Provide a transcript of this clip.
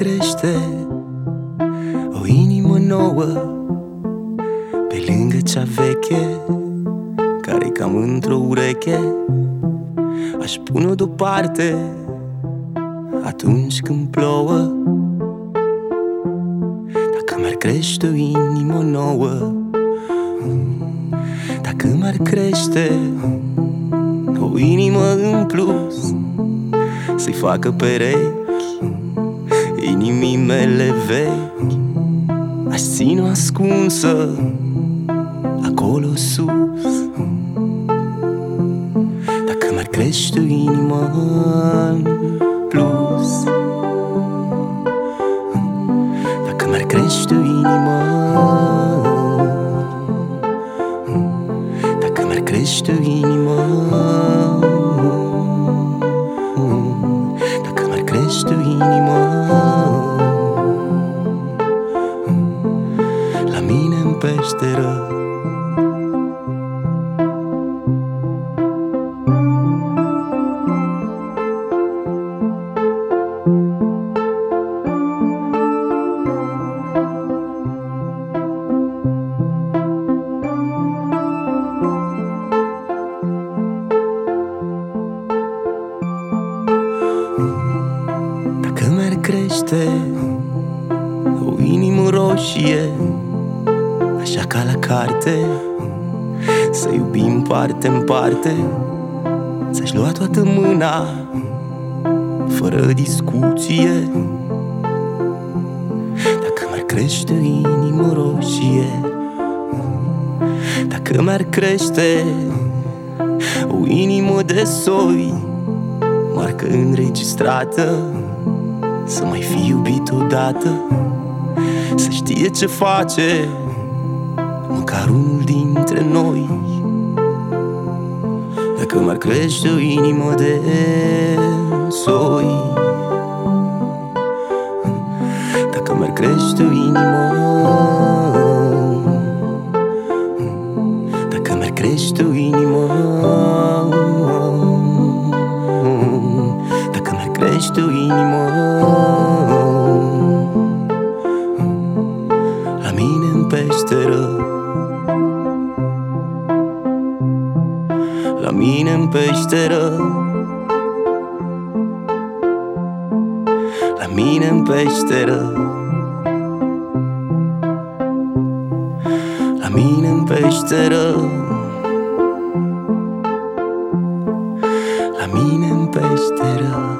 crește. O inimă nouă Pe lângă cea veche care e cam într-o ureche. Aș pune-o deoparte Atunci când plouă. Dacă mi-ar crește o inimă nouă Dacă mi-ar crește O inimă în plus Să-i facă perechi mele vechi Aș ține-o ascunsă Acolo sus. Dacă mi-ar crește o inimă în plus Dacă mi-ar crește o peșteră Dacă mi-ar crește o inimă roșie Așa ca la carte Să iubim parte în parte. Ți-aș lua toată mâna Fără discuție. Dacă mi-ar crește o inimă roșie Dacă mi-ar crește o inimă de soi Marcă înregistrată Să mai fi iubit odată Să știe ce face Măcar unul dintre noi. Dacă mi-ar crește o inimă de soi Dacă mi-ar crește o inimă Dacă mi-ar crește o inimă Dacă mi-ar crește o inimă la mine în peșteră La mine în peșteră La mine în peșteră La mine în peșteră